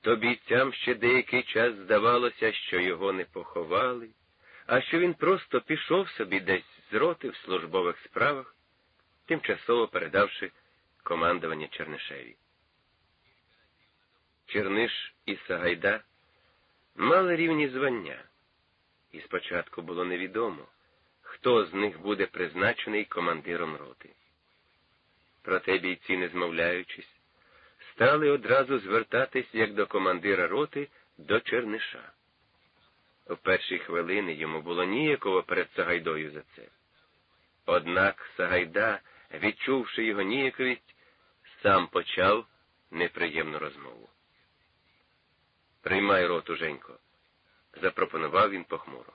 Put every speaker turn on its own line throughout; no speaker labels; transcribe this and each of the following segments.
то бійцям ще деякий час здавалося, що його не поховали, а що він просто пішов собі десь з роти в службових справах, тимчасово передавши командування Чернишеві. Черниш і Сагайда мали рівні звання, і спочатку було невідомо, хто з них буде призначений командиром роти. Проте бійці, не змовляючись, стали одразу звертатись як до командира роти до Черниша. У перші хвилини йому було ніяково перед Сагайдою за це. Однак Сагайда, відчувши його ніяковість, сам почав неприємну розмову. Приймай роту, Женько, запропонував він похмуро.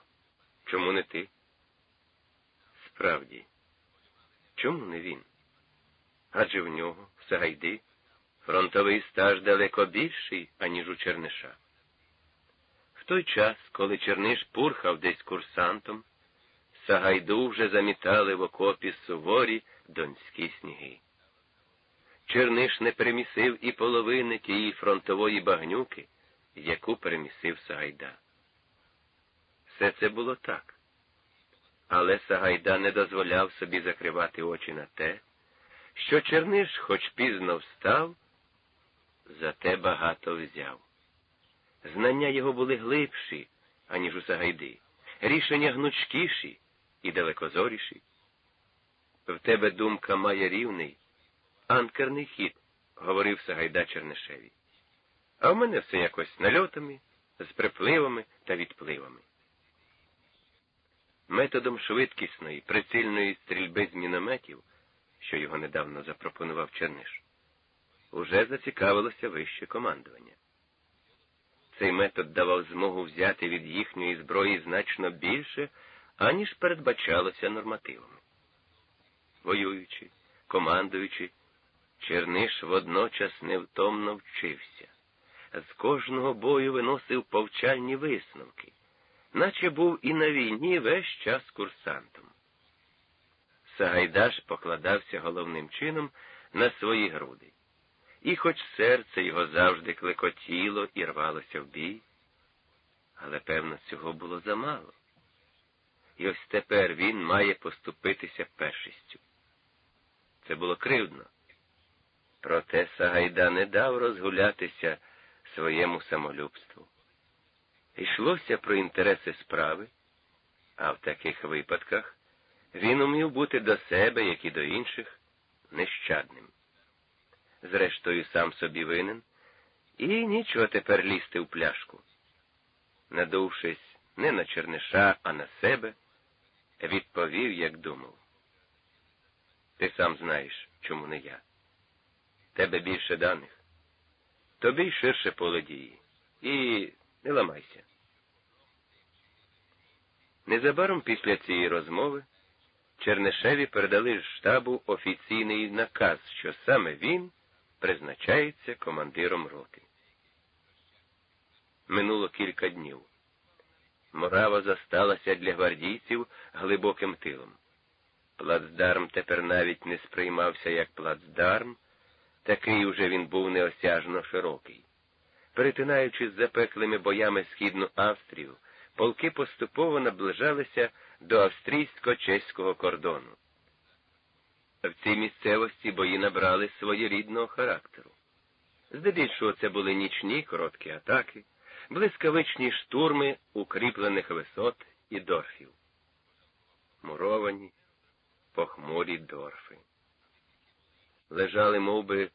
Чому не ти? Справді, чому не він? Адже в нього, в Сагайди, фронтовий стаж далеко більший, аніж у Черниша. В той час, коли Черниш пурхав десь курсантом, Сагайду вже замітали в окопі суворі донські сніги. Черниш не перемісив і половини тієї фронтової багнюки, яку перемісив Сагайда. Все це було так. Але Сагайда не дозволяв собі закривати очі на те, що Черниш, хоч пізно встав, зате багато взяв. Знання його були глибші, аніж у Сагайди, рішення гнучкіші і далекозоріші. В тебе думка має рівний, анкерний хід, говорив Сагайда Чернишеві. А в мене все якось нальотами, з припливами та відпливами. Методом швидкісної, прицільної стрільби з мінометів, що його недавно запропонував Черниш, уже зацікавилося вище командування. Цей метод давав змогу взяти від їхньої зброї значно більше, аніж передбачалося нормативами. Воюючи, командуючи, Черниш водночас невтомно вчився. З кожного бою виносив повчальні висновки, наче був і на війні весь час курсантом. Сагайдаш покладався головним чином на свої груди. І хоч серце його завжди клекотіло і рвалося в бій, але, певно, цього було замало. І ось тепер він має поступитися першістю. Це було кривдно. Проте Сагайда не дав розгулятися своєму самолюбству. Йшлося про інтереси справи, а в таких випадках він умів бути до себе, як і до інших, нещадним. Зрештою, сам собі винен, і нічого тепер лізти в пляшку. Надувшись не на Черниша, а на себе, відповів, як думав. Ти сам знаєш, чому не я. Тебе більше даних. Тобі й ширше поле дії. І не ламайся. Незабаром після цієї розмови Чернишеві передали штабу офіційний наказ, що саме він призначається командиром роти. Минуло кілька днів. Морава засталася для гвардійців глибоким тилом. Плацдарм тепер навіть не сприймався як плацдарм, такий уже він був неосяжно широкий. Перетинаючи з запеклими боями східну Австрію, полки поступово наближалися до австрійсько-чеського кордону. В цій місцевості бої набрали своєрідного характеру. Здебільшого це були нічні короткі атаки, блискавичні штурми укріплених висот і дорфів. Муровані, похмурі дорфи. Лежали, мов би,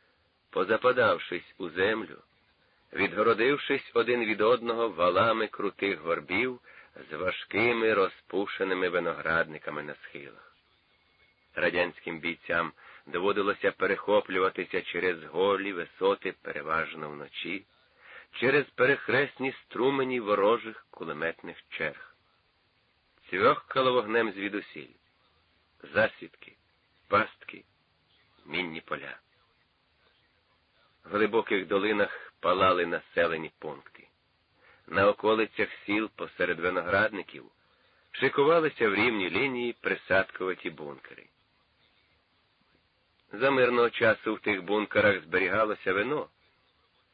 позападавшись у землю, відгородившись один від одного валами крутих горбів з важкими розпушеними виноградниками на схилах. Радянським бійцям доводилося перехоплюватися через голі висоти переважно вночі, через перехресні струмені ворожих кулеметних черг. Цьохкало вогнем звідусіль, засідки, пастки, мінні поля. В глибоких долинах палали населені пункти. На околицях сіл посеред виноградників шикувалися в рівні лінії присадковаті бункери. За мирного часу в тих бункерах зберігалося вино,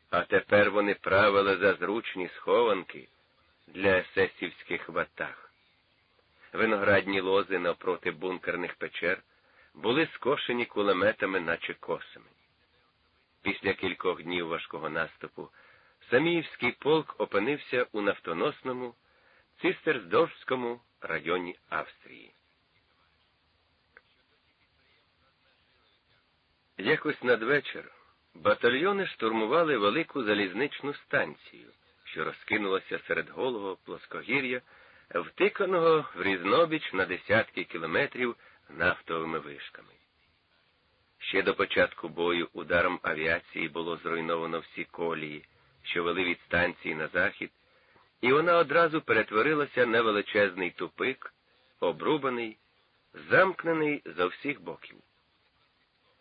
а тепер вони правили за зручні схованки для есесівських ватаг. Виноградні лози навпроти бункерних печер були скошені кулеметами, наче косами. Після кількох днів важкого наступу Саміївський полк опинився у нафтоносному Цистерсдорфському районі Австрії. Якось надвечір батальйони штурмували велику залізничну станцію, що розкинулася серед голого плоскогір'я, втиканого в різнобіч на десятки кілометрів нафтовими вишками. Ще до початку бою ударом авіації було зруйновано всі колії, що вели від станції на захід, і вона одразу перетворилася на величезний тупик, обрубаний, замкнений за всіх боків.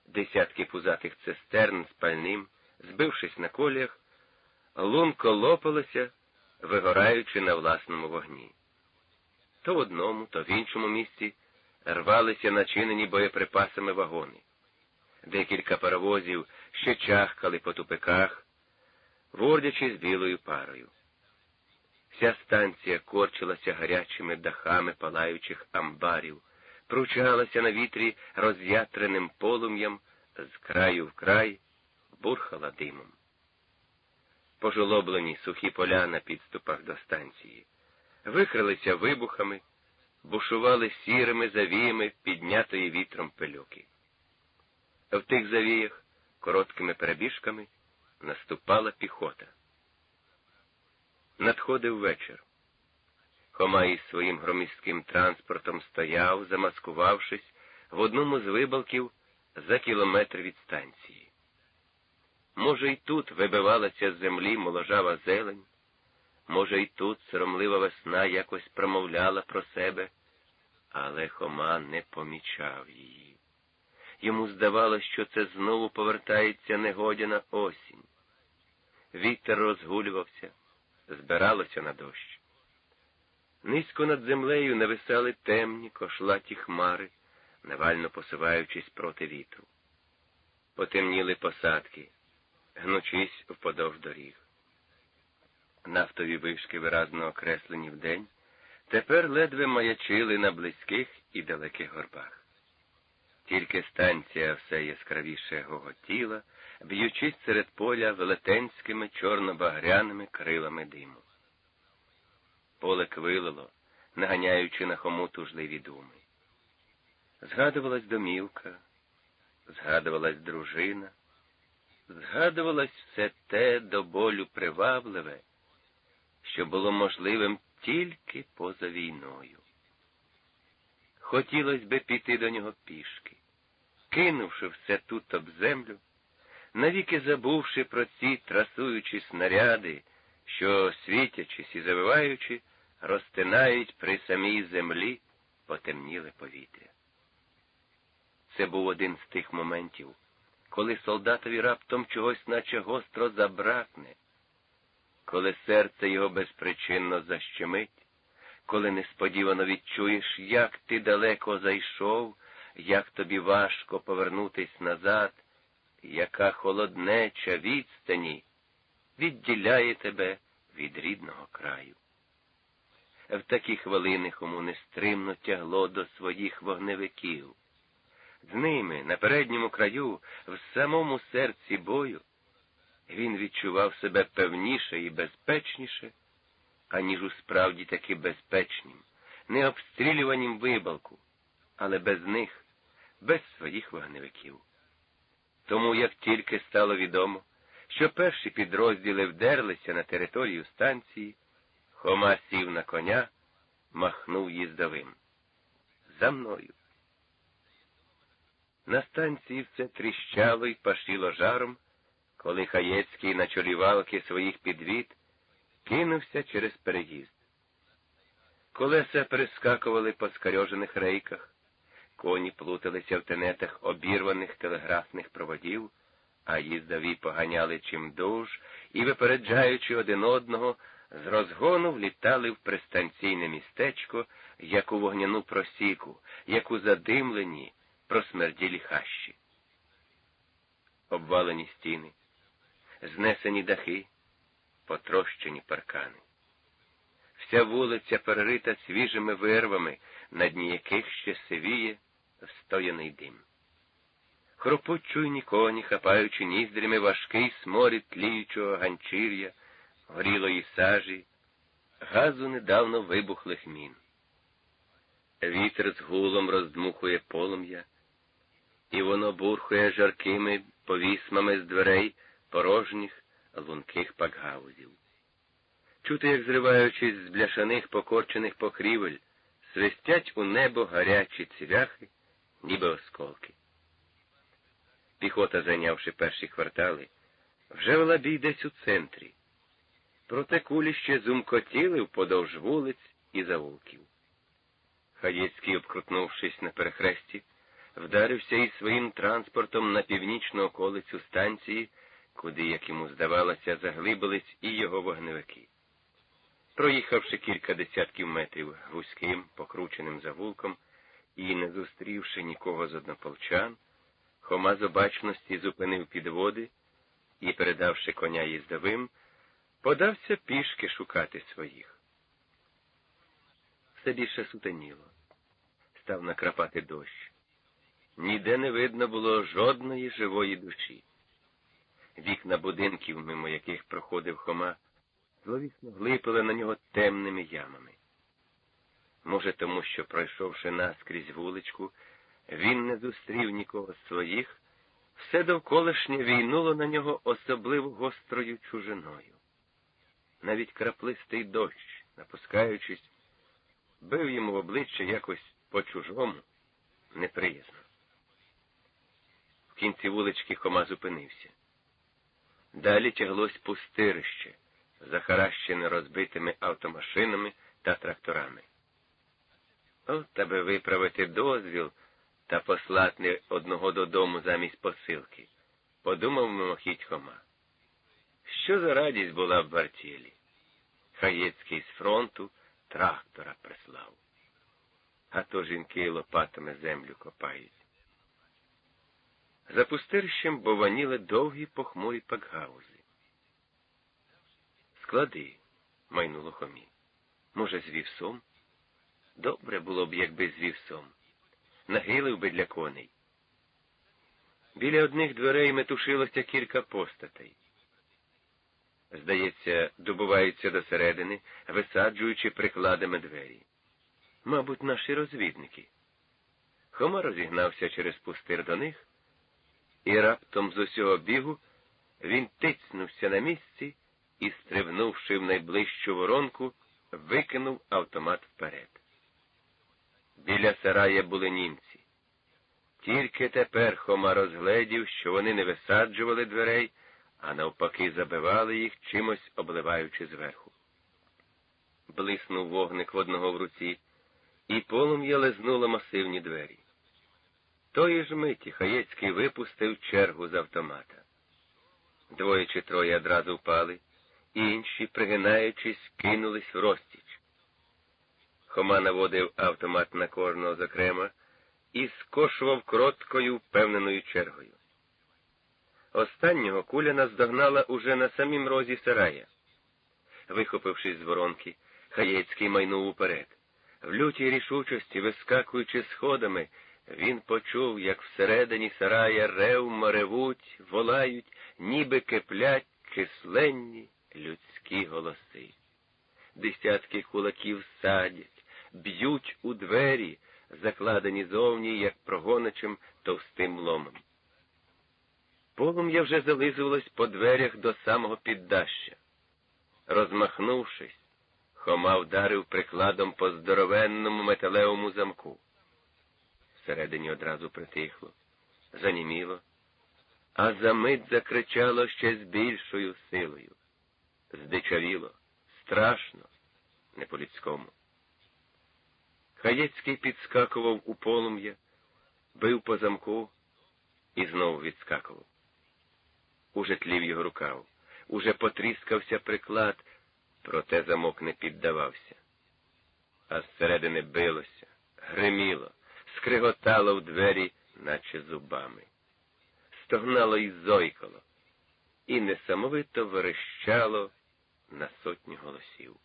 Десятки пузатих цистерн з пальним, збившись на коліях, лунко лопалися, вигораючи на власному вогні. То в одному, то в іншому місці рвалися начинені боєприпасами вагони. Декілька паровозів ще чахкали по тупиках, вордячись білою парою. Вся станція корчилася гарячими дахами палаючих амбарів, пручалася на вітрі роз'ятреним полум'ям, з краю в край бурхала димом. Пожолоблені сухі поля на підступах до станції, викрилися вибухами, бушували сірими завіями піднятої вітром пильоки. В тих завіях короткими перебіжками наступала піхота. Надходив вечір. Хома із своїм громістким транспортом стояв, замаскувавшись, в одному з вибалків за кілометр від станції. Може, й тут вибивалася з землі моложава зелень, може, й тут соромлива весна якось промовляла про себе, але Хома не помічав її. Йому здавалося, що це знову повертається негодяна осінь. Вітер розгулювався, збиралося на дощ. Низько над землею нависали темні кошлаті хмари, навально посуваючись проти вітру. Потемніли посадки, гнучись вподовж доріг. Нафтові вишки, виразно окреслені вдень, тепер ледве маячили на близьких і далеких горбах. Тільки станція все яскравіше гоготіла, б'ючись серед поля велетенськими чорно-багряними крилами диму. Поле квилило, наганяючи на хому тужливі думи. Згадувалась домівка, згадувалась дружина, згадувалось все те до болю привабливе, що було можливим тільки поза війною. Хотілося би піти до нього пішки, кинувши все тут об землю, навіки забувши про ці трасуючі снаряди, що, світячись і завиваючи, розтинають при самій землі потемніле повітря. Це був один з тих моментів, коли солдатові раптом чогось наче гостро забракне, коли серце його безпричинно защемить, коли несподівано відчуєш, як ти далеко зайшов, як тобі важко повернутись назад, яка холоднеча відстані відділяє тебе від рідного краю. В такі хвилини кому нестримно тягло до своїх вогневиків. З ними, на передньому краю, в самому серці бою, він відчував себе певніше і безпечніше, аніж у справді таки безпечнім, не обстрілюванім вибалку, але без них, без своїх вогневиків. Тому як тільки стало відомо, що перші підрозділи вдерлися на територію станції, Хома сів на коня, махнув їздовим. За мною. На станції все тріщало й пашіло жаром, коли Хаєцький на чолі валки своїх підвід кинувся через переїзд. Колеса перескакували по скарьожених рейках, коні плуталися в тенетах обірваних телеграфних проводів, а їздові поганяли чимдуж і, випереджаючи один одного, з розгону влітали в пристанційне містечко, як у вогняну просіку, як у задимлені, просмерділі хащі. Обвалені стіни, знесені дахи, потрощені паркани. Вся вулиця перерита свіжими вирвами, на дні яких ще сивіє встояний дим. Хропуть чуйні коні, хапаючи ніздрями важкий сморід тліючого ганчір'я, горілої сажі, газу недавно вибухлих мін. Вітер з гулом роздмухує полум'я, і воно бурхує жаркими повісмами з дверей порожніх лунких пакгаузів. Чути, як зриваючись з бляшаних покорчених покрівель, свистять у небо гарячі цвяхи, ніби осколки. Піхота, зайнявши перші квартали, вже вела бій десь у центрі. Проте кулі ще зумкотіли вподовж вулиць і завулків. Хаєцький, обкрутнувшись на перехресті, вдарився із своїм транспортом на північну околицю станції, куди, як йому здавалося, заглибились і його вогневики. Проїхавши кілька десятків метрів вузьким, покрученим завулком і не зустрівши нікого з однополчан, Хома з обачності зупинив підводи і, передавши коня їздовим, подався пішки шукати своїх. Все більше сутеніло. Став накрапати дощ. Ніде не видно було жодної живої душі. Вікна будинків, мимо яких проходив Хома, зловісно глипали на нього темними ямами. Може, тому що, пройшовши наскрізь вуличку, він не зустрів нікого своїх, все довколишнє війнуло на нього особливо гострою чужиною. Навіть краплистий дощ, напускаючись, бив йому в обличчя якось по-чужому, неприязно. В кінці вулички Хома зупинився. Далі тяглось пустирище, захаращене розбитими автомашинами та тракторами. От тебе виправити дозвіл та послати одного додому замість посилки, подумав мимохідь Хома. Що за радість була в Бартілі? Хаєцький з фронту трактора прислав. А то жінки лопатами землю копають. За пустирищем бованіли довгі похмурі пакгаузи. Склади, майнуло Хомі. Може, з вівсом? Добре було б, якби з вівсом. Нагилив би для коней. Біля одних дверей метушилося кілька постатей. Здається, добуваються до середини, висаджуючи прикладами двері. Мабуть, наші розвідники. Хома розігнався через пустир до них, і раптом з усього бігу він тицнувся на місці і, стрибнувши в найближчу воронку, викинув автомат вперед. Біля сарая були німці. Тільки тепер Хома розгледів, що вони не висаджували дверей, а навпаки забивали їх, чимось обливаючи зверху. Блиснув вогник в одного в руці, і полум'я лизнуло масивні двері. Тої ж миті Хаєцький випустив чергу з автомата. Двоє чи троє одразу впали, інші, пригинаючись, кинулись в розтіч. Хома наводив автомат на кожного зокрема і скошував кроткою впевненою чергою. Останнього куля наздогнала уже на самім розі сарая. Вихопившись з воронки, Хаєцький майнув уперед. В лютій рішучості, вискакуючи сходами, він почув, як всередині сарая ревмо ревуть, волають, ніби киплять численні людські голоси. Десятки кулаків садять, б'ють у двері, закладені зовні, як прогоничем товстим ломом. Полум'я вже зализувалось по дверях до самого піддаща. Розмахнувшись, Хома вдарив прикладом по здоровенному металевому замку. Всередині одразу притихло, заніміло, а за мить закричало ще з більшою силою. Здичавіло, страшно, не по-людському. Хаєцький підскакував у полум'я, бив по замку і знову відскакував. Уже тлів його рукав, уже потріскався приклад, проте замок не піддавався. А зсередини билося, гриміло, скриготало в двері, наче зубами. Стогнало і зойкало. і несамовито верещало на сотні голосів.